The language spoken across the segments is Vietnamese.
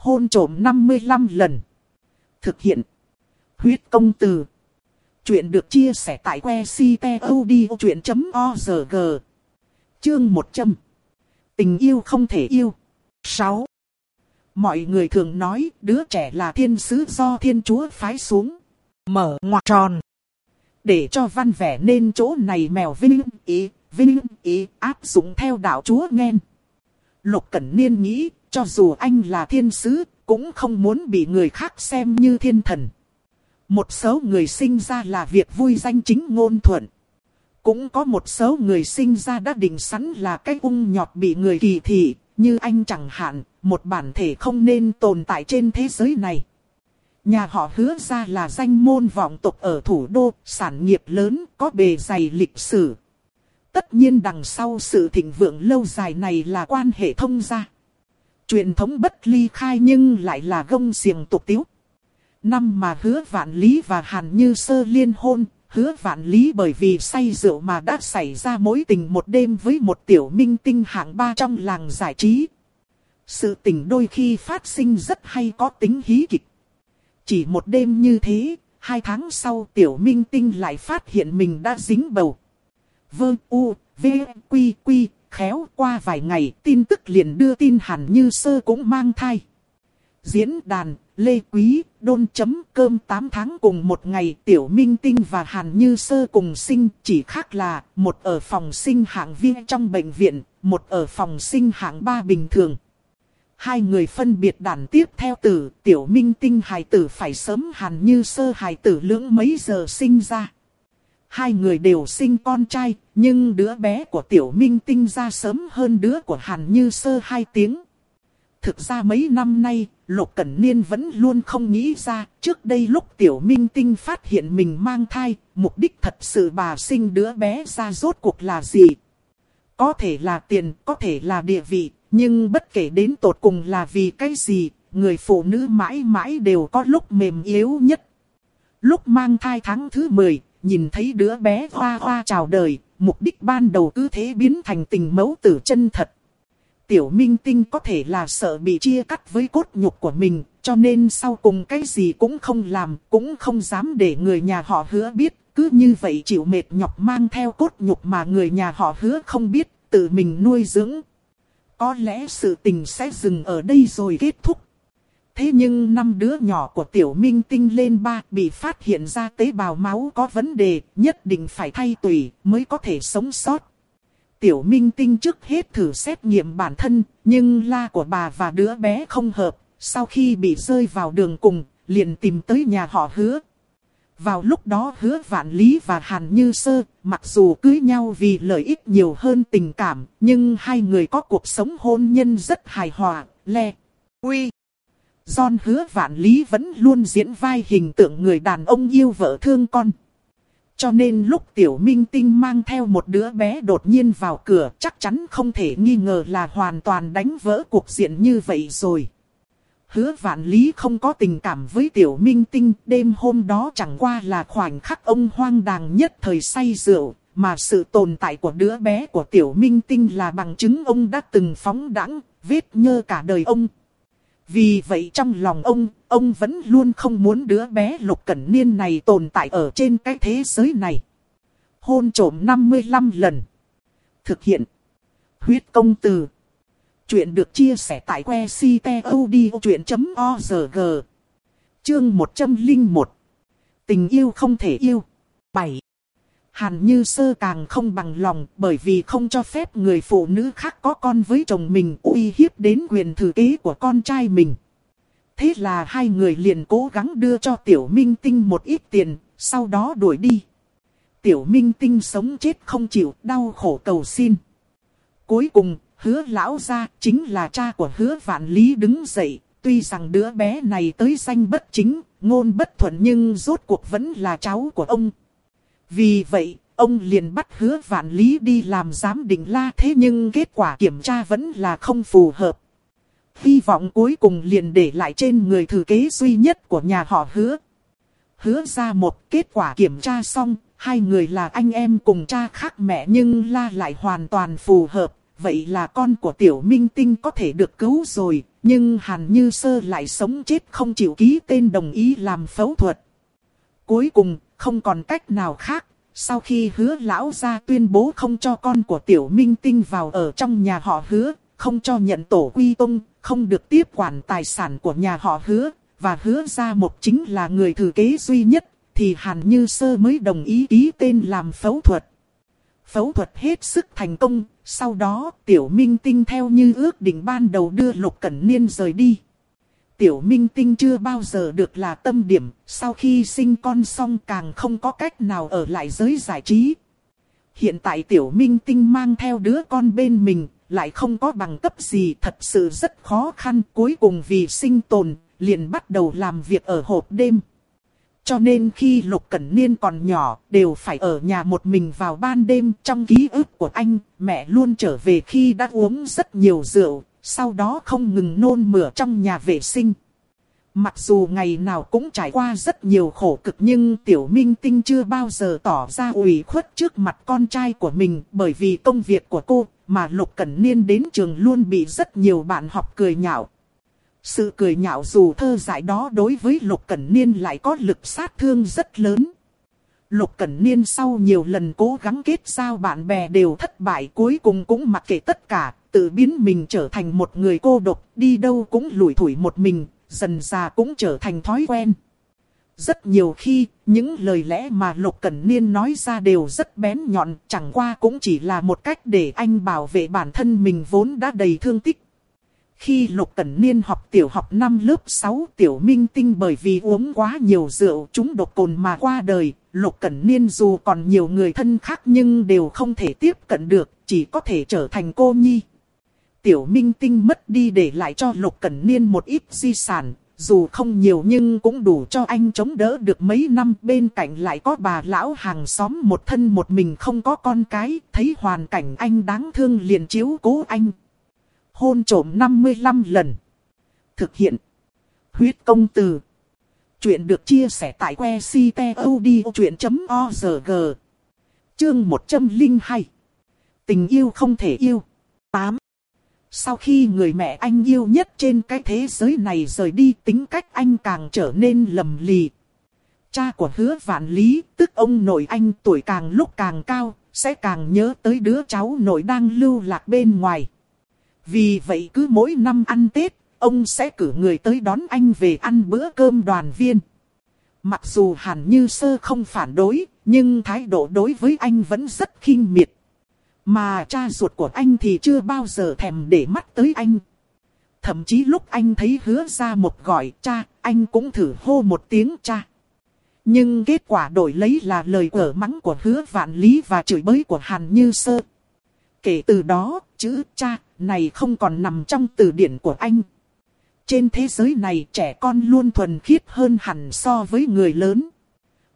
Hôn trộm 55 lần. Thực hiện. Huyết công từ. Chuyện được chia sẻ tại que ctod.org. Chương 100. Tình yêu không thể yêu. 6. Mọi người thường nói đứa trẻ là thiên sứ do thiên chúa phái xuống. Mở ngoặc tròn. Để cho văn vẻ nên chỗ này mèo vinh ý, vinh ý áp dụng theo đạo chúa nghen. Lục Cẩn Niên nghĩ, cho dù anh là thiên sứ, cũng không muốn bị người khác xem như thiên thần. Một số người sinh ra là việc vui danh chính ngôn thuận. Cũng có một số người sinh ra đã định sẵn là cái ung nhọt bị người kỳ thị, như anh chẳng hạn, một bản thể không nên tồn tại trên thế giới này. Nhà họ hứa ra là danh môn vọng tộc ở thủ đô, sản nghiệp lớn, có bề dày lịch sử. Tất nhiên đằng sau sự thịnh vượng lâu dài này là quan hệ thông gia. Truyền thống bất ly khai nhưng lại là gông xiềng tục tiếu. Năm mà hứa vạn lý và hàn như sơ liên hôn, hứa vạn lý bởi vì say rượu mà đã xảy ra mối tình một đêm với một tiểu minh tinh hạng ba trong làng giải trí. Sự tình đôi khi phát sinh rất hay có tính hí kịch. Chỉ một đêm như thế, hai tháng sau tiểu minh tinh lại phát hiện mình đã dính bầu. Vơ u, v, quy quy, khéo qua vài ngày tin tức liền đưa tin hẳn như sơ cũng mang thai. Diễn đàn, Lê Quý, đôn chấm cơm 8 tháng cùng một ngày Tiểu Minh Tinh và Hàn Như Sơ cùng sinh chỉ khác là một ở phòng sinh hạng viên trong bệnh viện, một ở phòng sinh hạng 3 bình thường. Hai người phân biệt đàn tiếp theo từ Tiểu Minh Tinh hài tử phải sớm Hàn Như Sơ hài tử lưỡng mấy giờ sinh ra. Hai người đều sinh con trai, nhưng đứa bé của Tiểu Minh Tinh ra sớm hơn đứa của Hàn Như Sơ hai tiếng. Thực ra mấy năm nay, Lục Cẩn Niên vẫn luôn không nghĩ ra, trước đây lúc Tiểu Minh Tinh phát hiện mình mang thai, mục đích thật sự bà sinh đứa bé ra rốt cuộc là gì? Có thể là tiền, có thể là địa vị, nhưng bất kể đến tột cùng là vì cái gì, người phụ nữ mãi mãi đều có lúc mềm yếu nhất. Lúc mang thai tháng thứ 10, nhìn thấy đứa bé hoa hoa chào đời, mục đích ban đầu cứ thế biến thành tình mẫu tử chân thật. Tiểu minh tinh có thể là sợ bị chia cắt với cốt nhục của mình, cho nên sau cùng cái gì cũng không làm, cũng không dám để người nhà họ hứa biết, cứ như vậy chịu mệt nhọc mang theo cốt nhục mà người nhà họ hứa không biết, tự mình nuôi dưỡng. Có lẽ sự tình sẽ dừng ở đây rồi kết thúc. Thế nhưng năm đứa nhỏ của tiểu minh tinh lên ba bị phát hiện ra tế bào máu có vấn đề, nhất định phải thay tùy mới có thể sống sót. Tiểu minh tinh trước hết thử xét nghiệm bản thân, nhưng la của bà và đứa bé không hợp. Sau khi bị rơi vào đường cùng, liền tìm tới nhà họ hứa. Vào lúc đó hứa vạn lý và hàn như sơ, mặc dù cưới nhau vì lợi ích nhiều hơn tình cảm, nhưng hai người có cuộc sống hôn nhân rất hài hòa, le, uy. John hứa vạn lý vẫn luôn diễn vai hình tượng người đàn ông yêu vợ thương con. Cho nên lúc tiểu minh tinh mang theo một đứa bé đột nhiên vào cửa chắc chắn không thể nghi ngờ là hoàn toàn đánh vỡ cuộc diện như vậy rồi. Hứa vạn lý không có tình cảm với tiểu minh tinh, đêm hôm đó chẳng qua là khoảnh khắc ông hoang đàng nhất thời say rượu, mà sự tồn tại của đứa bé của tiểu minh tinh là bằng chứng ông đã từng phóng đãng vết nhơ cả đời ông. Vì vậy trong lòng ông, ông vẫn luôn không muốn đứa bé lục cẩn niên này tồn tại ở trên cái thế giới này. Hôn trổm 55 lần. Thực hiện. Huyết công từ. Chuyện được chia sẻ tại que ctod.org. Chương 101. Tình yêu không thể yêu. 7. Hàn Như Sơ càng không bằng lòng bởi vì không cho phép người phụ nữ khác có con với chồng mình uy hiếp đến quyền thừa kế của con trai mình. Thế là hai người liền cố gắng đưa cho Tiểu Minh Tinh một ít tiền, sau đó đuổi đi. Tiểu Minh Tinh sống chết không chịu, đau khổ cầu xin. Cuối cùng, hứa lão gia chính là cha của hứa vạn lý đứng dậy, tuy rằng đứa bé này tới danh bất chính, ngôn bất thuận nhưng rốt cuộc vẫn là cháu của ông. Vì vậy, ông liền bắt hứa vạn lý đi làm giám định la thế nhưng kết quả kiểm tra vẫn là không phù hợp. Hy vọng cuối cùng liền để lại trên người thừa kế duy nhất của nhà họ hứa. Hứa ra một kết quả kiểm tra xong, hai người là anh em cùng cha khác mẹ nhưng la lại hoàn toàn phù hợp. vậy là con của tiểu minh tinh có thể được cứu rồi, nhưng Hàn Như Sơ lại sống chết không chịu ký tên đồng ý làm phẫu thuật. Cuối cùng, không còn cách nào khác, sau khi hứa lão ra tuyên bố không cho con của tiểu minh tinh vào ở trong nhà họ hứa, không cho nhận tổ quy tông, không được tiếp quản tài sản của nhà họ hứa, và hứa ra một chính là người thừa kế duy nhất, thì Hàn Như Sơ mới đồng ý ký tên làm phẫu thuật. Phẫu thuật hết sức thành công, sau đó Tiểu Minh Tinh theo như ước định ban đầu đưa Lục Cẩn Niên rời đi. Tiểu Minh Tinh chưa bao giờ được là tâm điểm, sau khi sinh con xong càng không có cách nào ở lại giới giải trí. Hiện tại Tiểu Minh Tinh mang theo đứa con bên mình, lại không có bằng cấp gì thật sự rất khó khăn. Cuối cùng vì sinh tồn, liền bắt đầu làm việc ở hộp đêm. Cho nên khi Lục Cẩn Niên còn nhỏ, đều phải ở nhà một mình vào ban đêm. Trong ký ức của anh, mẹ luôn trở về khi đã uống rất nhiều rượu, sau đó không ngừng nôn mửa trong nhà vệ sinh. Mặc dù ngày nào cũng trải qua rất nhiều khổ cực nhưng Tiểu Minh Tinh chưa bao giờ tỏ ra ủy khuất trước mặt con trai của mình bởi vì công việc của cô mà Lục Cẩn Niên đến trường luôn bị rất nhiều bạn học cười nhạo. Sự cười nhạo dù thơ dại đó đối với Lục Cẩn Niên lại có lực sát thương rất lớn. Lục Cẩn Niên sau nhiều lần cố gắng kết giao bạn bè đều thất bại cuối cùng cũng mặc kệ tất cả, tự biến mình trở thành một người cô độc, đi đâu cũng lủi thủi một mình, dần già cũng trở thành thói quen. Rất nhiều khi, những lời lẽ mà Lục Cẩn Niên nói ra đều rất bén nhọn, chẳng qua cũng chỉ là một cách để anh bảo vệ bản thân mình vốn đã đầy thương tích. Khi Lục Cẩn Niên học tiểu học năm lớp 6 tiểu minh tinh bởi vì uống quá nhiều rượu chúng độc cồn mà qua đời, Lục Cẩn Niên dù còn nhiều người thân khác nhưng đều không thể tiếp cận được, chỉ có thể trở thành cô nhi. Tiểu minh tinh mất đi để lại cho Lục Cẩn Niên một ít di sản, dù không nhiều nhưng cũng đủ cho anh chống đỡ được mấy năm bên cạnh lại có bà lão hàng xóm một thân một mình không có con cái, thấy hoàn cảnh anh đáng thương liền chiếu cố anh hôn trổm 55 lần. Thực hiện. Huyết công từ. Chuyện được chia sẻ tại que ctod.org. Chương 102. Tình yêu không thể yêu. 8. Sau khi người mẹ anh yêu nhất trên cái thế giới này rời đi tính cách anh càng trở nên lầm lì. Cha của hứa vạn lý, tức ông nội anh tuổi càng lúc càng cao, sẽ càng nhớ tới đứa cháu nội đang lưu lạc bên ngoài. Vì vậy cứ mỗi năm ăn Tết, ông sẽ cử người tới đón anh về ăn bữa cơm đoàn viên. Mặc dù Hàn Như Sơ không phản đối, nhưng thái độ đối với anh vẫn rất khinh miệt. Mà cha ruột của anh thì chưa bao giờ thèm để mắt tới anh. Thậm chí lúc anh thấy hứa ra một gọi cha, anh cũng thử hô một tiếng cha. Nhưng kết quả đổi lấy là lời cở mắng của hứa vạn lý và chửi bới của Hàn Như Sơ. Kể từ đó, chữ cha này không còn nằm trong từ điển của anh. Trên thế giới này trẻ con luôn thuần khiết hơn hẳn so với người lớn.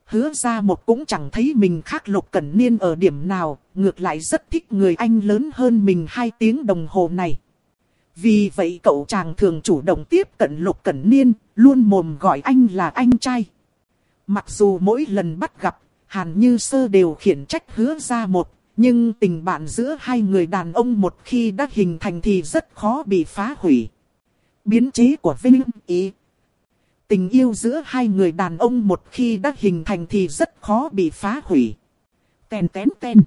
Hứa ra một cũng chẳng thấy mình khác lục cẩn niên ở điểm nào, ngược lại rất thích người anh lớn hơn mình hai tiếng đồng hồ này. Vì vậy cậu chàng thường chủ động tiếp cận lục cẩn niên, luôn mồm gọi anh là anh trai. Mặc dù mỗi lần bắt gặp, Hàn Như Sơ đều khiển trách hứa ra một, nhưng tình bạn giữa hai người đàn ông một khi đã hình thành thì rất khó bị phá hủy. Biến chế của Vinh Ý Tình yêu giữa hai người đàn ông một khi đã hình thành thì rất khó bị phá hủy. Tèn tén ten.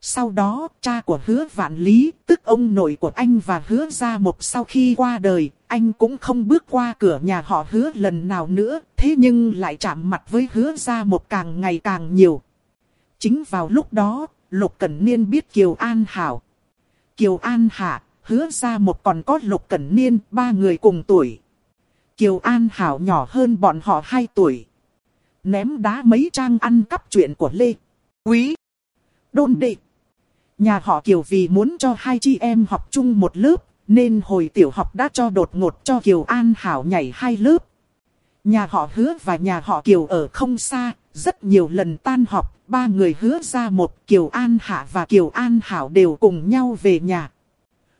Sau đó, cha của hứa vạn lý, tức ông nội của anh và hứa Gia một sau khi qua đời, anh cũng không bước qua cửa nhà họ hứa lần nào nữa, thế nhưng lại chạm mặt với hứa Gia một càng ngày càng nhiều. Chính vào lúc đó, Lục Cẩn Niên biết Kiều An Hảo. Kiều An Hạ, hứa Gia một còn có Lục Cẩn Niên, ba người cùng tuổi. Kiều An Hảo nhỏ hơn bọn họ 2 tuổi. Ném đá mấy trang ăn cắp chuyện của Lê. Quý. Đôn đệ. Nhà họ Kiều vì muốn cho hai chị em học chung một lớp, nên hồi tiểu học đã cho đột ngột cho Kiều An Hảo nhảy hai lớp. Nhà họ hứa và nhà họ Kiều ở không xa, rất nhiều lần tan học, ba người hứa ra một Kiều An Hạ và Kiều An Hảo đều cùng nhau về nhà.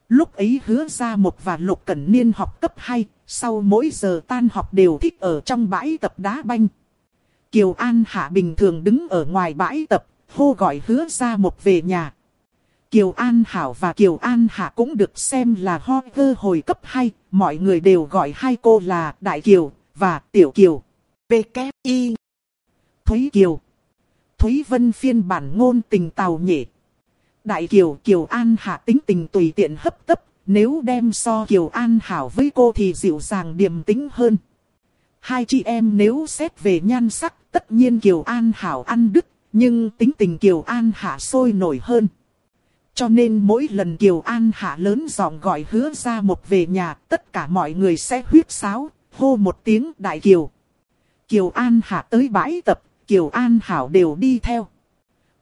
Lúc ấy hứa ra một và Lục Cẩn Niên học cấp 2, sau mỗi giờ tan học đều thích ở trong bãi tập đá banh. Kiều An Hạ bình thường đứng ở ngoài bãi tập, hô gọi hứa ra một về nhà. Kiều An Hảo và Kiều An Hạ cũng được xem là ho cơ hồi cấp 2, mọi người đều gọi hai cô là Đại Kiều và Tiểu Kiều. B.K.I. Thúy Kiều Thúy Vân phiên bản ngôn tình tàu nhỉ. Đại Kiều Kiều An Hạ tính tình tùy tiện hấp tấp, nếu đem so Kiều An Hảo với cô thì dịu dàng điềm tĩnh hơn. Hai chị em nếu xét về nhan sắc, tất nhiên Kiều An Hảo ăn đứt, nhưng tính tình Kiều An Hạ sôi nổi hơn. Cho nên mỗi lần Kiều An Hạ lớn giọng gọi hứa ra một về nhà, tất cả mọi người sẽ huyết sáo, hô một tiếng đại Kiều. Kiều An Hạ tới bãi tập, Kiều An Hảo đều đi theo.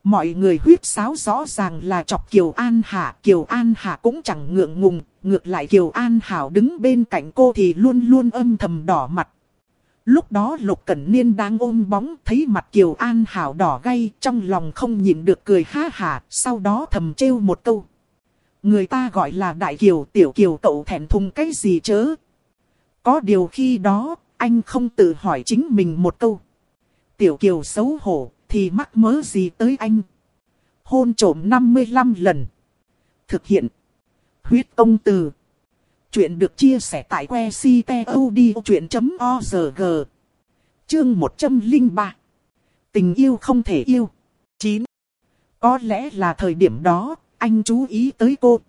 Mọi người huyết sáo rõ ràng là chọc Kiều An Hạ, Kiều An Hạ cũng chẳng ngượng ngùng, ngược lại Kiều An Hảo đứng bên cạnh cô thì luôn luôn âm thầm đỏ mặt. Lúc đó Lục Cẩn Niên đang ôm bóng thấy mặt Kiều An Hảo đỏ gay trong lòng không nhịn được cười ha hà, sau đó thầm trêu một câu. Người ta gọi là Đại Kiều Tiểu Kiều cậu thẹn thùng cái gì chớ. Có điều khi đó, anh không tự hỏi chính mình một câu. Tiểu Kiều xấu hổ, thì mắc mớ gì tới anh. Hôn trổm 55 lần. Thực hiện. Huyết công từ. Chuyện được chia sẻ tại que ctod.org. Chương 103. Tình yêu không thể yêu. 9. Có lẽ là thời điểm đó, anh chú ý tới cô.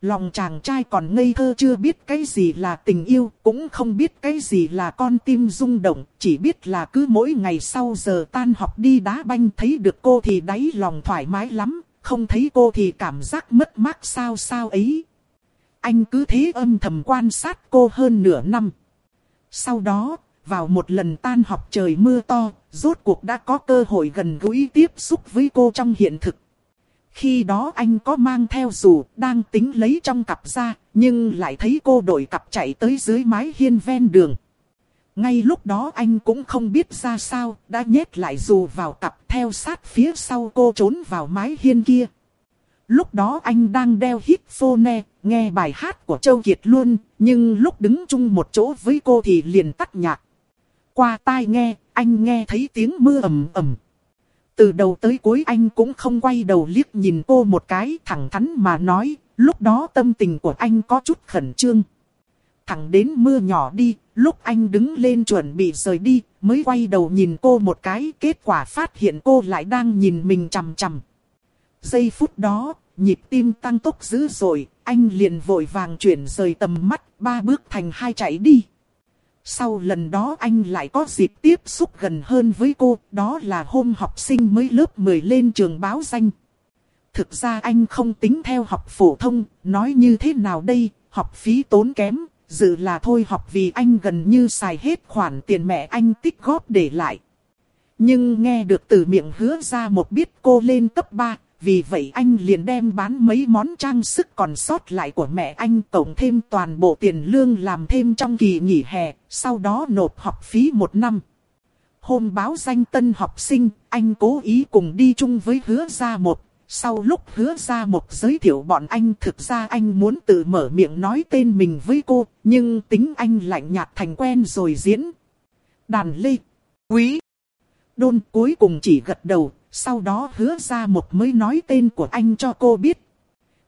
Lòng chàng trai còn ngây thơ chưa biết cái gì là tình yêu, cũng không biết cái gì là con tim rung động, chỉ biết là cứ mỗi ngày sau giờ tan học đi đá banh thấy được cô thì đáy lòng thoải mái lắm, không thấy cô thì cảm giác mất mát sao sao ấy. Anh cứ thế âm thầm quan sát cô hơn nửa năm. Sau đó, vào một lần tan học trời mưa to, rốt cuộc đã có cơ hội gần gũi tiếp xúc với cô trong hiện thực. Khi đó anh có mang theo dù đang tính lấy trong cặp ra, nhưng lại thấy cô đội cặp chạy tới dưới mái hiên ven đường. Ngay lúc đó anh cũng không biết ra sao, đã nhét lại dù vào cặp theo sát phía sau cô trốn vào mái hiên kia. Lúc đó anh đang đeo hít phone, nghe bài hát của Châu Kiệt luôn, nhưng lúc đứng chung một chỗ với cô thì liền tắt nhạc. Qua tai nghe, anh nghe thấy tiếng mưa ầm ầm. Từ đầu tới cuối anh cũng không quay đầu liếc nhìn cô một cái thẳng thắn mà nói, lúc đó tâm tình của anh có chút khẩn trương. Thẳng đến mưa nhỏ đi, lúc anh đứng lên chuẩn bị rời đi, mới quay đầu nhìn cô một cái, kết quả phát hiện cô lại đang nhìn mình chằm chằm. Giây phút đó, nhịp tim tăng tốc dữ dội, anh liền vội vàng chuyển rời tầm mắt, ba bước thành hai chạy đi. Sau lần đó anh lại có dịp tiếp xúc gần hơn với cô, đó là hôm học sinh mới lớp 10 lên trường báo danh. Thực ra anh không tính theo học phổ thông, nói như thế nào đây, học phí tốn kém, dự là thôi học vì anh gần như xài hết khoản tiền mẹ anh tích góp để lại. Nhưng nghe được từ miệng hứa ra một biết cô lên cấp 3, vì vậy anh liền đem bán mấy món trang sức còn sót lại của mẹ anh tổng thêm toàn bộ tiền lương làm thêm trong kỳ nghỉ hè, sau đó nộp học phí một năm. Hôm báo danh tân học sinh, anh cố ý cùng đi chung với hứa gia một. Sau lúc hứa gia một giới thiệu bọn anh thực ra anh muốn tự mở miệng nói tên mình với cô, nhưng tính anh lạnh nhạt thành quen rồi diễn. Đàn lê, quý, đôn cuối cùng chỉ gật đầu, sau đó hứa ra một mới nói tên của anh cho cô biết.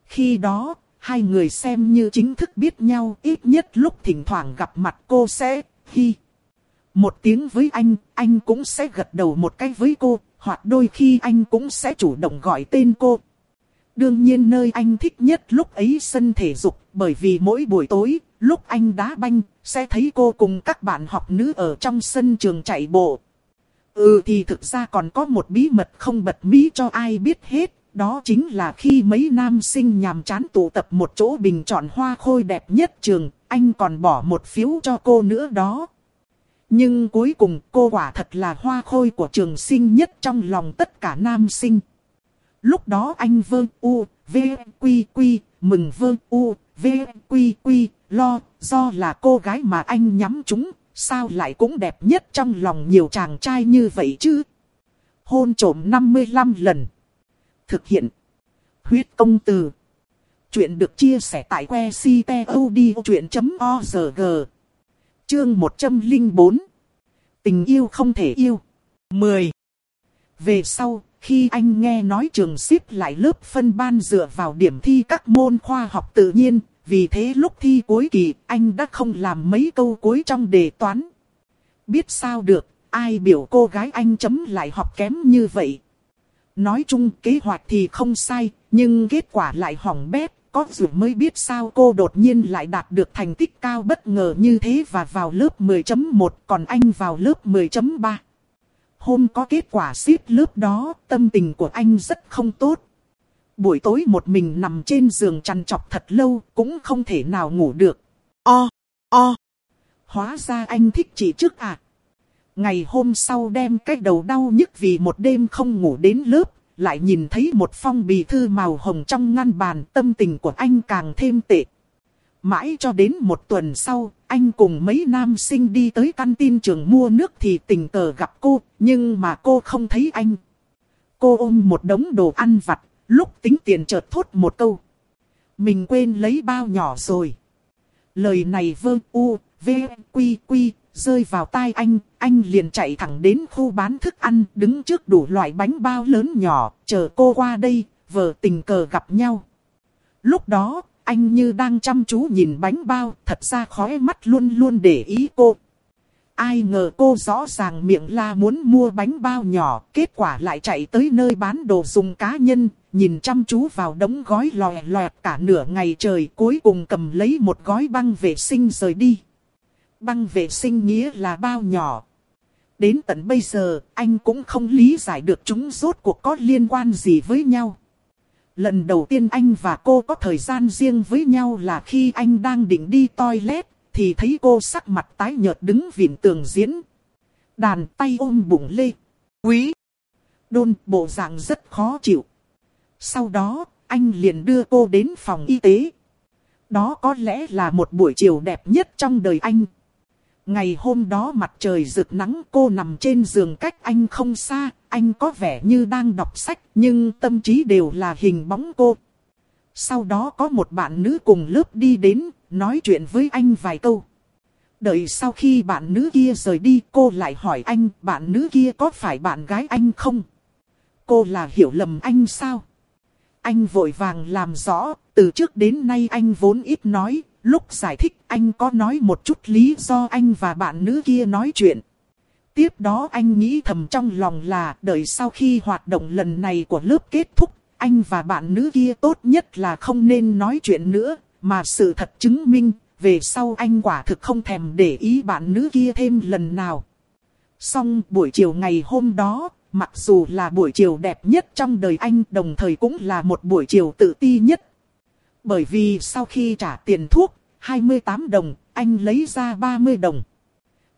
Khi đó, hai người xem như chính thức biết nhau ít nhất lúc thỉnh thoảng gặp mặt cô sẽ hi. Một tiếng với anh, anh cũng sẽ gật đầu một cái với cô, hoặc đôi khi anh cũng sẽ chủ động gọi tên cô. Đương nhiên nơi anh thích nhất lúc ấy sân thể dục, bởi vì mỗi buổi tối, lúc anh đá banh, sẽ thấy cô cùng các bạn học nữ ở trong sân trường chạy bộ, Ừ thì thực ra còn có một bí mật không bật mí cho ai biết hết. Đó chính là khi mấy nam sinh nhàm chán tụ tập một chỗ bình chọn hoa khôi đẹp nhất trường, anh còn bỏ một phiếu cho cô nữa đó. Nhưng cuối cùng cô quả thật là hoa khôi của trường sinh nhất trong lòng tất cả nam sinh. Lúc đó anh vơ u, v, quy quy, mừng vơ u, v, quy quy, lo, do là cô gái mà anh nhắm chúng, Sao lại cũng đẹp nhất trong lòng nhiều chàng trai như vậy chứ? Hôn trổm 55 lần. Thực hiện. Huyết công từ. Chuyện được chia sẻ tại que ctod.org. Chương 104. Tình yêu không thể yêu. 10. Về sau, khi anh nghe nói trường xếp lại lớp phân ban dựa vào điểm thi các môn khoa học tự nhiên, vì thế lúc thi cuối kỳ anh đã không làm mấy câu cuối trong đề toán. Biết sao được, ai biểu cô gái anh chấm lại học kém như vậy. Nói chung kế hoạch thì không sai, nhưng kết quả lại hỏng bét. Có dù mới biết sao cô đột nhiên lại đạt được thành tích cao bất ngờ như thế và vào lớp 10.1 còn anh vào lớp 10.3. Hôm có kết quả xếp lớp đó, tâm tình của anh rất không tốt. Buổi tối một mình nằm trên giường chăn chọc thật lâu, cũng không thể nào ngủ được. O, o. Hóa ra anh thích chị trước à. Ngày hôm sau đem cái đầu đau nhức vì một đêm không ngủ đến lớp, lại nhìn thấy một phong bì thư màu hồng trong ngăn bàn, tâm tình của anh càng thêm tệ. Mãi cho đến một tuần sau, anh cùng mấy nam sinh đi tới căn tin trường mua nước thì tình cờ gặp cô, nhưng mà cô không thấy anh. Cô ôm một đống đồ ăn vặt, lúc tính tiền chợt thốt một câu. Mình quên lấy bao nhỏ rồi. Lời này vơ u, v, quy quy, rơi vào tai anh, anh liền chạy thẳng đến khu bán thức ăn, đứng trước đủ loại bánh bao lớn nhỏ, chờ cô qua đây, vợ tình cờ gặp nhau. Lúc đó, anh như đang chăm chú nhìn bánh bao, thật ra khóe mắt luôn luôn để ý cô. Ai ngờ cô rõ ràng miệng la muốn mua bánh bao nhỏ, kết quả lại chạy tới nơi bán đồ dùng cá nhân, nhìn chăm chú vào đống gói lòe loẹt cả nửa ngày trời cuối cùng cầm lấy một gói băng vệ sinh rời đi. Băng vệ sinh nghĩa là bao nhỏ. Đến tận bây giờ, anh cũng không lý giải được chúng rốt cuộc có liên quan gì với nhau. Lần đầu tiên anh và cô có thời gian riêng với nhau là khi anh đang định đi toilet, thì thấy cô sắc mặt tái nhợt đứng vịn tường diễn. Đàn tay ôm bụng lê. Quý! Đôn bộ dạng rất khó chịu. Sau đó, anh liền đưa cô đến phòng y tế. Đó có lẽ là một buổi chiều đẹp nhất trong đời anh. Ngày hôm đó mặt trời rực nắng cô nằm trên giường cách anh không xa, anh có vẻ như đang đọc sách nhưng tâm trí đều là hình bóng cô. Sau đó có một bạn nữ cùng lớp đi đến, nói chuyện với anh vài câu. Đợi sau khi bạn nữ kia rời đi cô lại hỏi anh bạn nữ kia có phải bạn gái anh không? Cô là hiểu lầm anh sao? Anh vội vàng làm rõ, từ trước đến nay anh vốn ít nói, lúc giải thích anh có nói một chút lý do anh và bạn nữ kia nói chuyện. Tiếp đó anh nghĩ thầm trong lòng là đợi sau khi hoạt động lần này của lớp kết thúc, anh và bạn nữ kia tốt nhất là không nên nói chuyện nữa, mà sự thật chứng minh, về sau anh quả thực không thèm để ý bạn nữ kia thêm lần nào. Xong buổi chiều ngày hôm đó, mặc dù là buổi chiều đẹp nhất trong đời anh đồng thời cũng là một buổi chiều tự ti nhất. Bởi vì sau khi trả tiền thuốc, 28 đồng, anh lấy ra 30 đồng.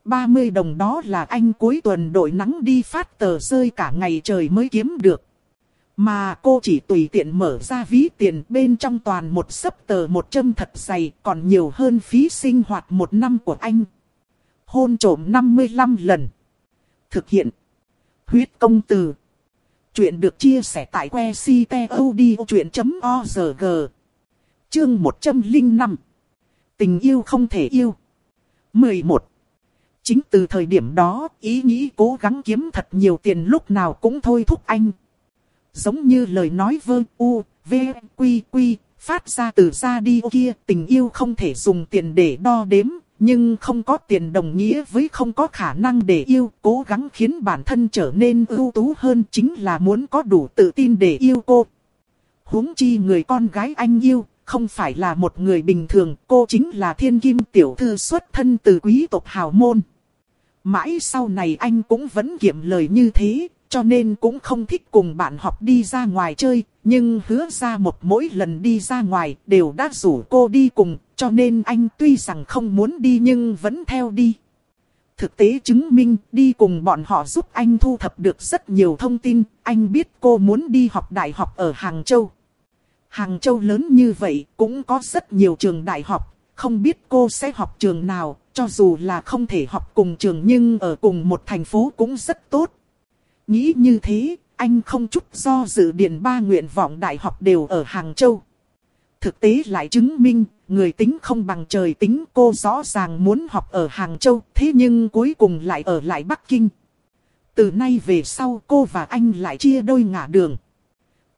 30 đồng đó là anh cuối tuần đội nắng đi phát tờ rơi cả ngày trời mới kiếm được. Mà cô chỉ tùy tiện mở ra ví tiền bên trong toàn một sấp tờ một châm thật dày còn nhiều hơn phí sinh hoạt một năm của anh. Hôn trổm 55 lần. Thực hiện. Huyết công từ. Chuyện được chia sẻ tại que ctod.org. Chương 105. Tình yêu không thể yêu. 11. Chính từ thời điểm đó, ý nghĩ cố gắng kiếm thật nhiều tiền lúc nào cũng thôi thúc anh. Giống như lời nói vơ u, v, quy quy, phát ra từ ra đi kia, tình yêu không thể dùng tiền để đo đếm, nhưng không có tiền đồng nghĩa với không có khả năng để yêu, cố gắng khiến bản thân trở nên ưu tú hơn chính là muốn có đủ tự tin để yêu cô. huống chi người con gái anh yêu, không phải là một người bình thường, cô chính là thiên kim tiểu thư xuất thân từ quý tộc hào môn. Mãi sau này anh cũng vẫn kiệm lời như thế, cho nên cũng không thích cùng bạn học đi ra ngoài chơi, nhưng hứa ra một mỗi lần đi ra ngoài đều đã rủ cô đi cùng, cho nên anh tuy rằng không muốn đi nhưng vẫn theo đi. Thực tế chứng minh đi cùng bọn họ giúp anh thu thập được rất nhiều thông tin, anh biết cô muốn đi học đại học ở Hàng Châu. Hàng Châu lớn như vậy cũng có rất nhiều trường đại học, không biết cô sẽ học trường nào, cho dù là không thể học cùng trường nhưng ở cùng một thành phố cũng rất tốt. Nghĩ như thế, anh không chút do dự điền ba nguyện vọng đại học đều ở Hàng Châu. Thực tế lại chứng minh, người tính không bằng trời tính cô rõ ràng muốn học ở Hàng Châu, thế nhưng cuối cùng lại ở lại Bắc Kinh. từ nay về sau cô và anh lại chia đôi ngả đường.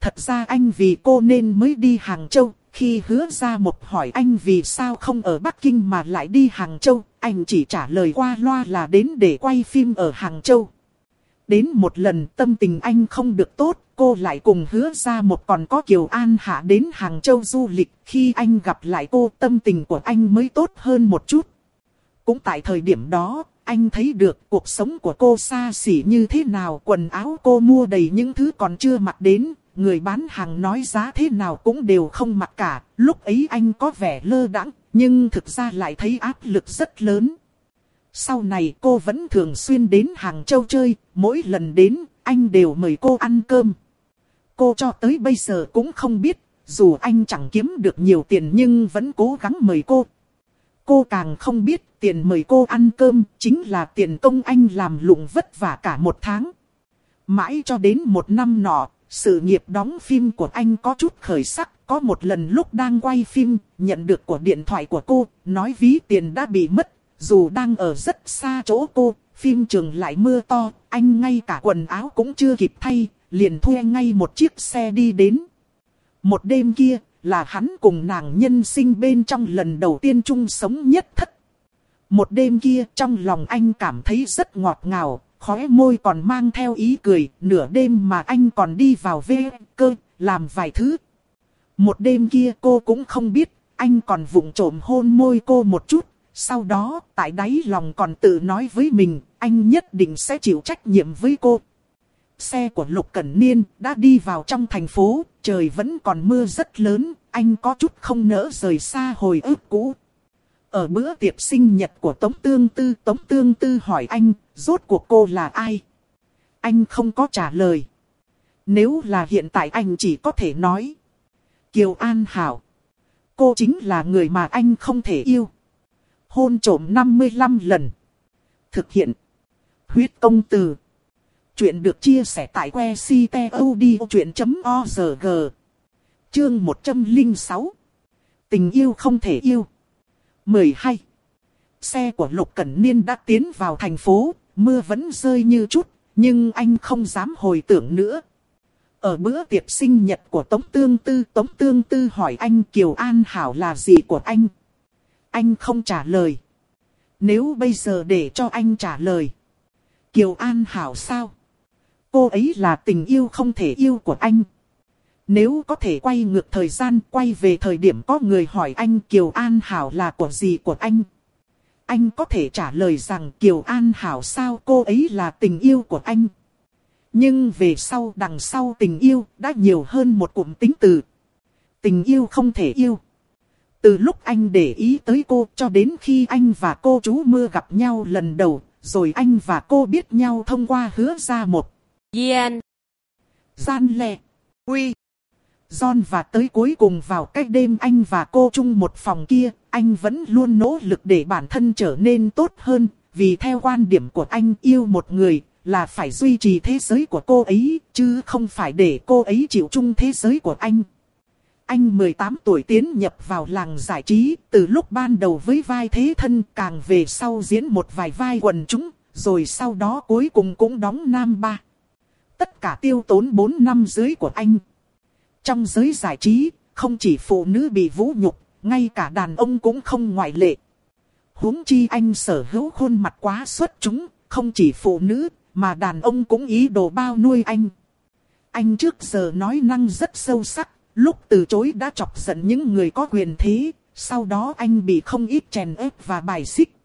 Thật ra anh vì cô nên mới đi Hàng Châu, khi hứa ra một hỏi anh vì sao không ở Bắc Kinh mà lại đi Hàng Châu, anh chỉ trả lời qua loa là đến để quay phim ở Hàng Châu. Đến một lần tâm tình anh không được tốt, cô lại cùng hứa ra một còn có Kiều An Hạ đến Hàng Châu du lịch. Khi anh gặp lại cô tâm tình của anh mới tốt hơn một chút. Cũng tại thời điểm đó, anh thấy được cuộc sống của cô xa xỉ như thế nào. Quần áo cô mua đầy những thứ còn chưa mặc đến. Người bán hàng nói giá thế nào cũng đều không mặc cả. Lúc ấy anh có vẻ lơ đãng nhưng thực ra lại thấy áp lực rất lớn. Sau này cô vẫn thường xuyên đến Hàng Châu chơi, mỗi lần đến, anh đều mời cô ăn cơm. Cô cho tới bây giờ cũng không biết, dù anh chẳng kiếm được nhiều tiền nhưng vẫn cố gắng mời cô. Cô càng không biết tiền mời cô ăn cơm chính là tiền công anh làm lụng vất vả cả một tháng. Mãi cho đến một năm nọ, sự nghiệp đóng phim của anh có chút khởi sắc. Có một lần lúc đang quay phim, nhận được của điện thoại của cô, nói ví tiền đã bị mất dù đang ở rất xa chỗ cô, phim trường lại mưa to, anh ngay cả quần áo cũng chưa kịp thay, liền thuê ngay một chiếc xe đi đến. Một đêm kia, là hắn cùng nàng nhân sinh bên trong lần đầu tiên chung sống nhất thất. Một đêm kia trong lòng anh cảm thấy rất ngọt ngào, khóe môi còn mang theo ý cười, nửa đêm mà anh còn đi vào vê cơ, làm vài thứ. Một đêm kia cô cũng không biết, anh còn vụng trộm hôn môi cô một chút, sau đó, tại đáy lòng còn tự nói với mình, anh nhất định sẽ chịu trách nhiệm với cô. Xe của Lục Cẩn Niên đã đi vào trong thành phố, trời vẫn còn mưa rất lớn, anh có chút không nỡ rời xa hồi ức cũ. Ở bữa tiệc sinh nhật của Tống Tương Tư, Tống Tương Tư hỏi anh, rốt cuộc cô là ai? Anh không có trả lời. Nếu là hiện tại anh chỉ có thể nói. Kiều An Hảo. Cô chính là người mà anh không thể yêu hôn trổm 55 lần. Thực hiện. Huyết công từ. Chuyện được chia sẻ tại que ctod.org. Chương 106. Tình yêu không thể yêu. 12. Xe của Lục Cẩn Niên đã tiến vào thành phố, mưa vẫn rơi như chút, nhưng anh không dám hồi tưởng nữa. Ở bữa tiệc sinh nhật của Tống Tương Tư, Tống Tương Tư hỏi anh Kiều An Hảo là gì của anh? Anh không trả lời. Nếu bây giờ để cho anh trả lời. Kiều An Hảo sao? Cô ấy là tình yêu không thể yêu của anh. Nếu có thể quay ngược thời gian, quay về thời điểm có người hỏi anh Kiều An Hảo là của gì của anh. Anh có thể trả lời rằng Kiều An Hảo sao cô ấy là tình yêu của anh. Nhưng về sau đằng sau tình yêu đã nhiều hơn một cụm tính từ. Tình yêu không thể yêu. Từ lúc anh để ý tới cô cho đến khi anh và cô chú mưa gặp nhau lần đầu, rồi anh và cô biết nhau thông qua hứa ra một. Gian. Gian lẹ. Quy. John và tới cuối cùng vào cách đêm anh và cô chung một phòng kia, anh vẫn luôn nỗ lực để bản thân trở nên tốt hơn, vì theo quan điểm của anh yêu một người là phải duy trì thế giới của cô ấy, chứ không phải để cô ấy chịu chung thế giới của anh. Anh 18 tuổi tiến nhập vào làng giải trí, từ lúc ban đầu với vai thế thân càng về sau diễn một vài vai quần chúng, rồi sau đó cuối cùng cũng đóng nam ba. Tất cả tiêu tốn 4 năm dưới của anh. Trong giới giải trí, không chỉ phụ nữ bị vũ nhục, ngay cả đàn ông cũng không ngoại lệ. huống chi anh sở hữu khuôn mặt quá xuất chúng, không chỉ phụ nữ, mà đàn ông cũng ý đồ bao nuôi anh. Anh trước giờ nói năng rất sâu sắc, Lúc từ chối đã chọc giận những người có quyền thế, sau đó anh bị không ít chèn ép và bài xích.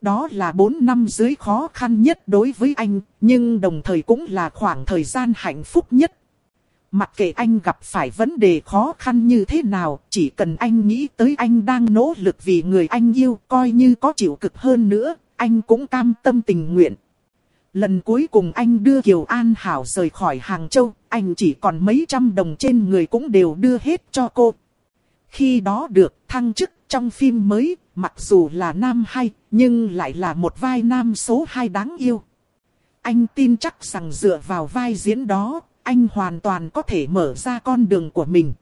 Đó là 4 năm dưới khó khăn nhất đối với anh, nhưng đồng thời cũng là khoảng thời gian hạnh phúc nhất. Mặc kệ anh gặp phải vấn đề khó khăn như thế nào, chỉ cần anh nghĩ tới anh đang nỗ lực vì người anh yêu, coi như có chịu cực hơn nữa, anh cũng cam tâm tình nguyện. Lần cuối cùng anh đưa Kiều An Hảo rời khỏi Hàng Châu, anh chỉ còn mấy trăm đồng trên người cũng đều đưa hết cho cô. Khi đó được thăng chức trong phim mới, mặc dù là nam hay, nhưng lại là một vai nam số 2 đáng yêu. Anh tin chắc rằng dựa vào vai diễn đó, anh hoàn toàn có thể mở ra con đường của mình.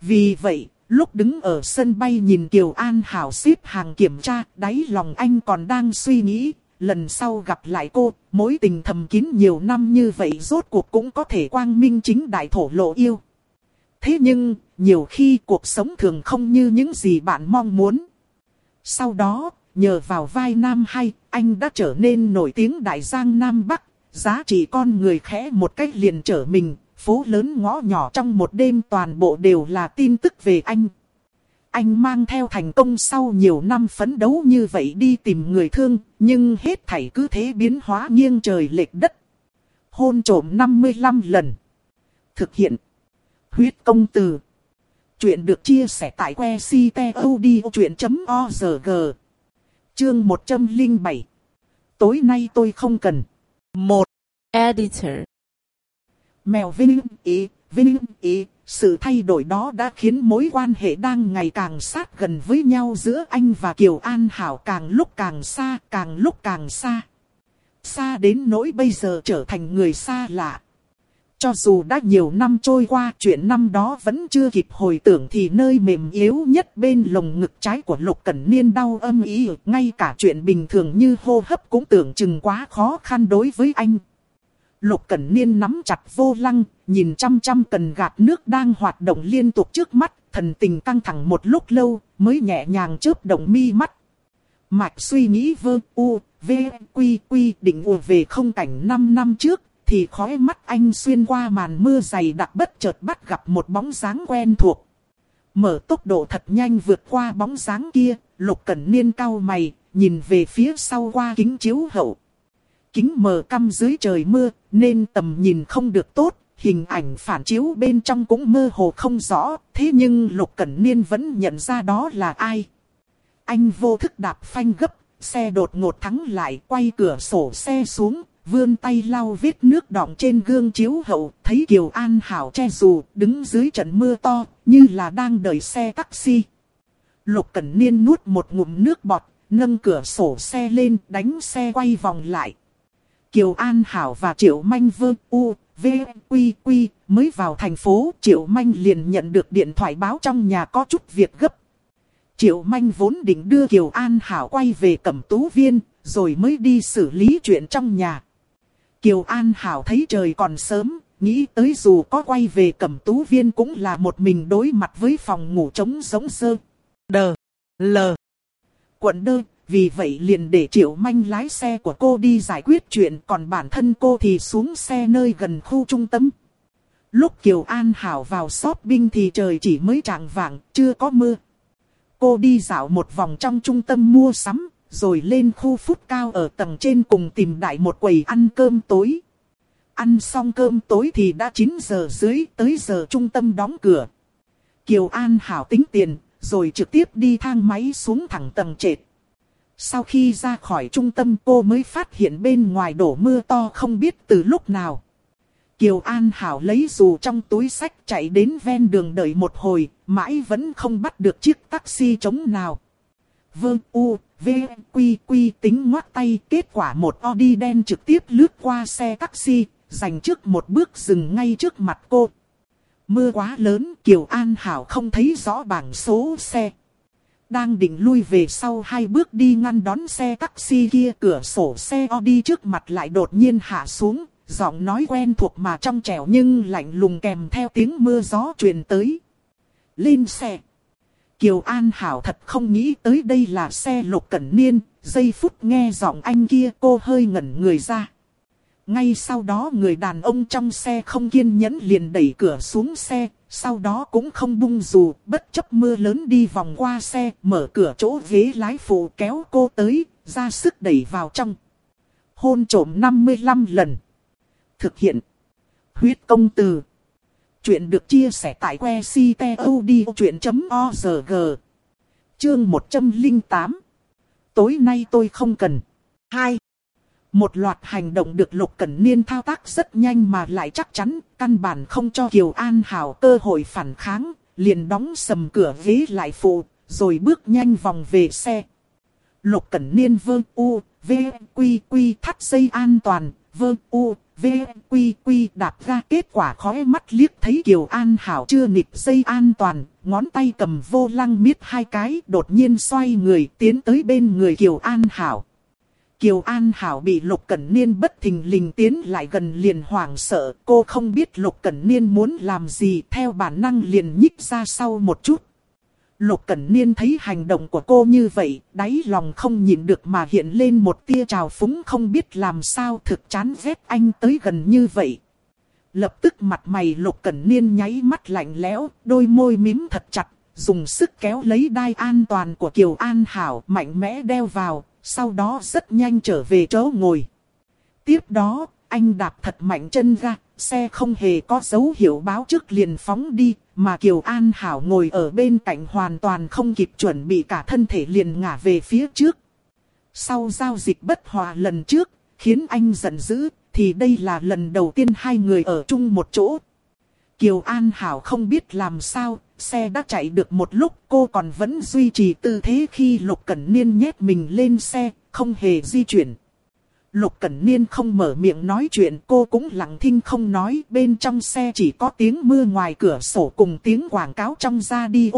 Vì vậy, lúc đứng ở sân bay nhìn Kiều An Hảo xếp hàng kiểm tra, đáy lòng anh còn đang suy nghĩ, lần sau gặp lại cô, mối tình thầm kín nhiều năm như vậy rốt cuộc cũng có thể quang minh chính đại thổ lộ yêu. Thế nhưng, nhiều khi cuộc sống thường không như những gì bạn mong muốn. Sau đó, nhờ vào vai nam hay, anh đã trở nên nổi tiếng đại giang Nam Bắc, giá trị con người khẽ một cách liền trở mình, phố lớn ngõ nhỏ trong một đêm toàn bộ đều là tin tức về anh. Anh mang theo thành công sau nhiều năm phấn đấu như vậy đi tìm người thương, nhưng hết thảy cứ thế biến hóa nghiêng trời lệch đất. Hôn trổm 55 lần. Thực hiện. Huyết công từ. Chuyện được chia sẻ tại que ctod.org. Chương 107. Tối nay tôi không cần. 1. Editor. Mèo Vinh ý, e. Vinh ý, sự thay đổi đó đã khiến mối quan hệ đang ngày càng sát gần với nhau giữa anh và Kiều An Hảo càng lúc càng xa, càng lúc càng xa. Xa đến nỗi bây giờ trở thành người xa lạ. Cho dù đã nhiều năm trôi qua chuyện năm đó vẫn chưa kịp hồi tưởng thì nơi mềm yếu nhất bên lồng ngực trái của Lục Cẩn Niên đau âm ý. Ngay cả chuyện bình thường như hô hấp cũng tưởng chừng quá khó khăn đối với anh. Lục Cẩn Niên nắm chặt vô lăng, nhìn chăm chăm cần gạt nước đang hoạt động liên tục trước mắt, thần tình căng thẳng một lúc lâu, mới nhẹ nhàng chớp động mi mắt. Mạch suy nghĩ vơ u, v, quy quy định ùa về không cảnh 5 năm trước, thì khói mắt anh xuyên qua màn mưa dày đặc bất chợt bắt gặp một bóng dáng quen thuộc. Mở tốc độ thật nhanh vượt qua bóng dáng kia, Lục Cẩn Niên cau mày, nhìn về phía sau qua kính chiếu hậu kính mờ căm dưới trời mưa, nên tầm nhìn không được tốt, hình ảnh phản chiếu bên trong cũng mơ hồ không rõ, thế nhưng Lục Cẩn Niên vẫn nhận ra đó là ai. Anh vô thức đạp phanh gấp, xe đột ngột thắng lại, quay cửa sổ xe xuống, vươn tay lau vết nước đọng trên gương chiếu hậu, thấy Kiều An Hảo che dù, đứng dưới trận mưa to, như là đang đợi xe taxi. Lục Cẩn Niên nuốt một ngụm nước bọt, nâng cửa sổ xe lên, đánh xe quay vòng lại. Kiều An Hảo và Triệu Manh Vương U, V, Quy, Quy mới vào thành phố. Triệu Manh liền nhận được điện thoại báo trong nhà có chút việc gấp. Triệu Manh vốn định đưa Kiều An Hảo quay về cẩm tú viên, rồi mới đi xử lý chuyện trong nhà. Kiều An Hảo thấy trời còn sớm, nghĩ tới dù có quay về cẩm tú viên cũng là một mình đối mặt với phòng ngủ trống giống sơ. Đờ, lờ, quận đơ, vì vậy liền để Triệu Manh lái xe của cô đi giải quyết chuyện còn bản thân cô thì xuống xe nơi gần khu trung tâm. Lúc Kiều An Hảo vào shopping thì trời chỉ mới trạng vàng chưa có mưa. Cô đi dạo một vòng trong trung tâm mua sắm, rồi lên khu phút cao ở tầng trên cùng tìm đại một quầy ăn cơm tối. Ăn xong cơm tối thì đã 9 giờ dưới tới giờ trung tâm đóng cửa. Kiều An Hảo tính tiền, rồi trực tiếp đi thang máy xuống thẳng tầng trệt. Sau khi ra khỏi trung tâm cô mới phát hiện bên ngoài đổ mưa to không biết từ lúc nào. Kiều An Hảo lấy dù trong túi sách chạy đến ven đường đợi một hồi, mãi vẫn không bắt được chiếc taxi trống nào. Vương U, V, Quy, Quy tính ngoắt tay, kết quả một Audi đen trực tiếp lướt qua xe taxi, dành trước một bước dừng ngay trước mặt cô. Mưa quá lớn, Kiều An Hảo không thấy rõ bảng số xe. Đang định lui về sau hai bước đi ngăn đón xe taxi kia cửa sổ xe Audi trước mặt lại đột nhiên hạ xuống, giọng nói quen thuộc mà trong trẻo nhưng lạnh lùng kèm theo tiếng mưa gió truyền tới. Lên xe. Kiều An Hảo thật không nghĩ tới đây là xe lục cẩn niên, giây phút nghe giọng anh kia cô hơi ngẩn người ra. Ngay sau đó người đàn ông trong xe không kiên nhẫn liền đẩy cửa xuống xe, sau đó cũng không bung dù, bất chấp mưa lớn đi vòng qua xe, mở cửa chỗ ghế lái phụ kéo cô tới, ra sức đẩy vào trong. Hôn trổm 55 lần. Thực hiện. Huyết công từ. Chuyện được chia sẻ tại que ctod.org. Chương 108. Tối nay tôi không cần. 2. Một loạt hành động được Lục Cẩn Niên thao tác rất nhanh mà lại chắc chắn, căn bản không cho Kiều An Hảo cơ hội phản kháng, liền đóng sầm cửa ghế lại phụ, rồi bước nhanh vòng về xe. Lục Cẩn Niên vơ u, v, quy quy thắt dây an toàn, vơ u, v, quy quy đạp ra kết quả khói mắt liếc thấy Kiều An Hảo chưa nịp dây an toàn, ngón tay cầm vô lăng miết hai cái đột nhiên xoay người tiến tới bên người Kiều An Hảo. Kiều An Hảo bị Lục Cẩn Niên bất thình lình tiến lại gần liền hoảng sợ. Cô không biết Lục Cẩn Niên muốn làm gì theo bản năng liền nhích ra sau một chút. Lục Cẩn Niên thấy hành động của cô như vậy, đáy lòng không nhịn được mà hiện lên một tia trào phúng không biết làm sao thực chán ghét anh tới gần như vậy. Lập tức mặt mày Lục Cẩn Niên nháy mắt lạnh lẽo, đôi môi mím thật chặt, dùng sức kéo lấy đai an toàn của Kiều An Hảo mạnh mẽ đeo vào, sau đó rất nhanh trở về chỗ ngồi. Tiếp đó, anh đạp thật mạnh chân ra, xe không hề có dấu hiệu báo trước liền phóng đi, mà Kiều An Hảo ngồi ở bên cạnh hoàn toàn không kịp chuẩn bị cả thân thể liền ngả về phía trước. Sau giao dịch bất hòa lần trước, khiến anh giận dữ, thì đây là lần đầu tiên hai người ở chung một chỗ. Kiều An Hảo không biết làm sao, xe đã chạy được một lúc cô còn vẫn duy trì tư thế khi Lục Cẩn Niên nhét mình lên xe, không hề di chuyển. Lục Cẩn Niên không mở miệng nói chuyện cô cũng lặng thinh không nói bên trong xe chỉ có tiếng mưa ngoài cửa sổ cùng tiếng quảng cáo trong radio.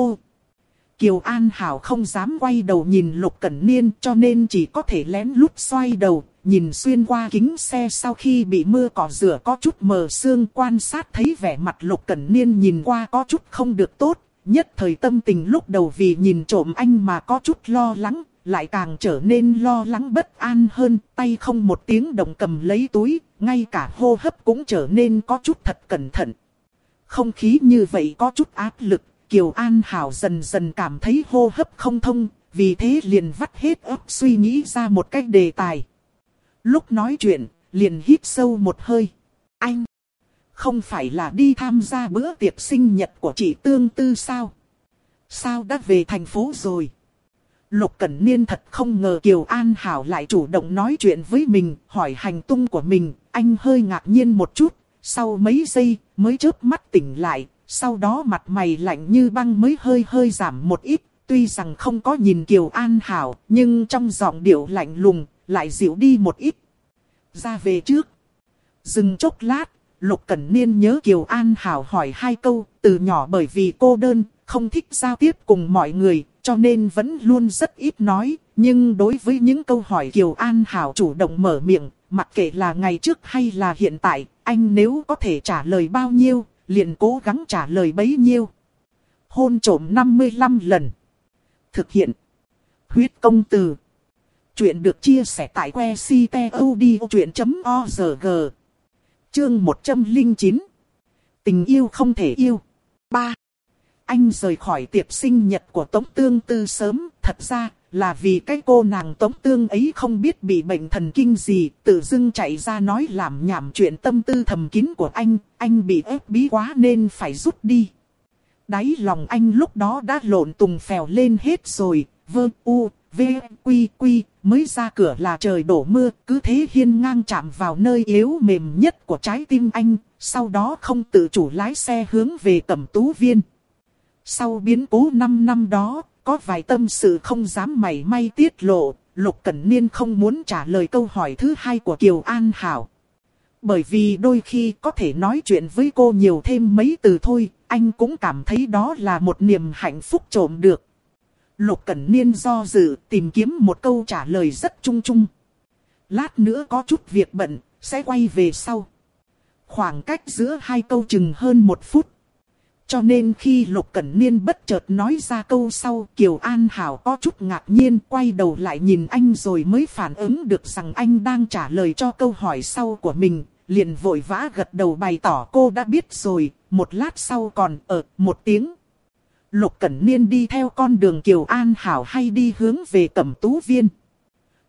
Kiều An Hảo không dám quay đầu nhìn Lục Cẩn Niên cho nên chỉ có thể lén lút xoay đầu, nhìn xuyên qua kính xe sau khi bị mưa cỏ rửa có chút mờ sương quan sát thấy vẻ mặt Lục Cẩn Niên nhìn qua có chút không được tốt, nhất thời tâm tình lúc đầu vì nhìn trộm anh mà có chút lo lắng, lại càng trở nên lo lắng bất an hơn, tay không một tiếng động cầm lấy túi, ngay cả hô hấp cũng trở nên có chút thật cẩn thận. Không khí như vậy có chút áp lực, Kiều An Hảo dần dần cảm thấy hô hấp không thông, vì thế liền vắt hết ấp suy nghĩ ra một cách đề tài. Lúc nói chuyện, liền hít sâu một hơi. Anh, không phải là đi tham gia bữa tiệc sinh nhật của chị Tương Tư sao? Sao đã về thành phố rồi? Lục Cẩn Niên thật không ngờ Kiều An Hảo lại chủ động nói chuyện với mình, hỏi hành tung của mình, anh hơi ngạc nhiên một chút, sau mấy giây mới chớp mắt tỉnh lại, sau đó mặt mày lạnh như băng mới hơi hơi giảm một ít, tuy rằng không có nhìn Kiều An Hảo, nhưng trong giọng điệu lạnh lùng, lại dịu đi một ít. Ra về trước. Dừng chốc lát, Lục Cẩn Niên nhớ Kiều An Hảo hỏi hai câu, từ nhỏ bởi vì cô đơn, không thích giao tiếp cùng mọi người, cho nên vẫn luôn rất ít nói, nhưng đối với những câu hỏi Kiều An Hảo chủ động mở miệng, mặc kệ là ngày trước hay là hiện tại, anh nếu có thể trả lời bao nhiêu, liền cố gắng trả lời bấy nhiêu. Hôn trổm 55 lần. Thực hiện. Huyết công từ. Chuyện được chia sẻ tại que ctod.org. Chương 109. Tình yêu không thể yêu. 3 anh rời khỏi tiệc sinh nhật của Tống Tương Tư sớm, thật ra là vì cái cô nàng Tống Tương ấy không biết bị bệnh thần kinh gì, tự dưng chạy ra nói làm nhảm chuyện tâm tư thầm kín của anh, anh bị ép bí quá nên phải rút đi. Đáy lòng anh lúc đó đã lộn tùng phèo lên hết rồi, vơ u, v, quy quy, mới ra cửa là trời đổ mưa, cứ thế hiên ngang chạm vào nơi yếu mềm nhất của trái tim anh, sau đó không tự chủ lái xe hướng về cẩm tú viên. Sau biến cố 5 năm đó, có vài tâm sự không dám mảy may tiết lộ, Lục Cẩn Niên không muốn trả lời câu hỏi thứ hai của Kiều An Hảo. Bởi vì đôi khi có thể nói chuyện với cô nhiều thêm mấy từ thôi, anh cũng cảm thấy đó là một niềm hạnh phúc trộm được. Lục Cẩn Niên do dự tìm kiếm một câu trả lời rất chung chung. Lát nữa có chút việc bận, sẽ quay về sau. Khoảng cách giữa hai câu chừng hơn một phút. Cho nên khi Lục Cẩn Niên bất chợt nói ra câu sau Kiều An Hảo có chút ngạc nhiên quay đầu lại nhìn anh rồi mới phản ứng được rằng anh đang trả lời cho câu hỏi sau của mình. Liền vội vã gật đầu bày tỏ cô đã biết rồi, một lát sau còn ở một tiếng. Lục Cẩn Niên đi theo con đường Kiều An Hảo hay đi hướng về Cẩm Tú Viên.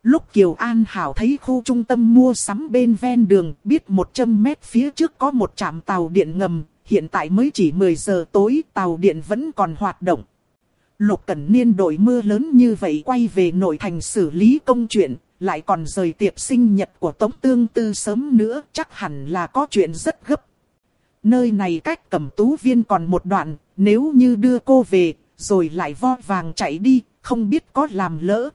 Lúc Kiều An Hảo thấy khu trung tâm mua sắm bên ven đường biết 100 mét phía trước có một trạm tàu điện ngầm, hiện tại mới chỉ 10 giờ tối tàu điện vẫn còn hoạt động. Lục Cẩn Niên đội mưa lớn như vậy quay về nội thành xử lý công chuyện, lại còn rời tiệc sinh nhật của Tống Tương Tư sớm nữa, chắc hẳn là có chuyện rất gấp. Nơi này cách Cẩm tú viên còn một đoạn, nếu như đưa cô về, rồi lại vo vàng chạy đi, không biết có làm lỡ.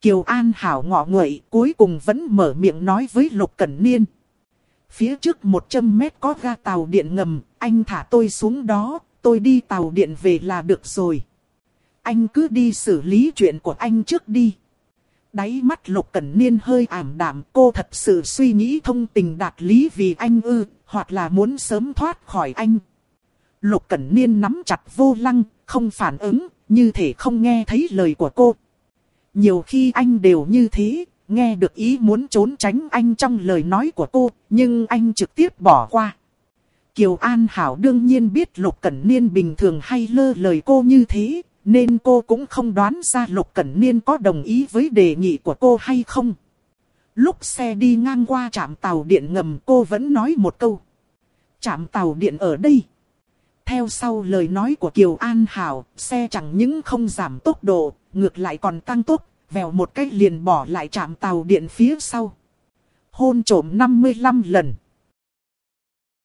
Kiều An Hảo ngọ nguậy, cuối cùng vẫn mở miệng nói với Lục Cẩn Niên. Phía trước 100 mét có ga tàu điện ngầm, anh thả tôi xuống đó, tôi đi tàu điện về là được rồi. Anh cứ đi xử lý chuyện của anh trước đi. Đáy mắt Lục Cẩn Niên hơi ảm đạm cô thật sự suy nghĩ thông tình đạt lý vì anh ư, hoặc là muốn sớm thoát khỏi anh. Lục Cẩn Niên nắm chặt vô lăng, không phản ứng, như thể không nghe thấy lời của cô. Nhiều khi anh đều như thế, nghe được ý muốn trốn tránh anh trong lời nói của cô, nhưng anh trực tiếp bỏ qua. Kiều An Hảo đương nhiên biết Lục Cẩn Niên bình thường hay lơ lời cô như thế, nên cô cũng không đoán ra Lục Cẩn Niên có đồng ý với đề nghị của cô hay không. Lúc xe đi ngang qua trạm tàu điện ngầm cô vẫn nói một câu. Trạm tàu điện ở đây. Theo sau lời nói của Kiều An Hảo, xe chẳng những không giảm tốc độ, ngược lại còn tăng tốc, vèo một cách liền bỏ lại trạm tàu điện phía sau. Hôn trổm 55 lần.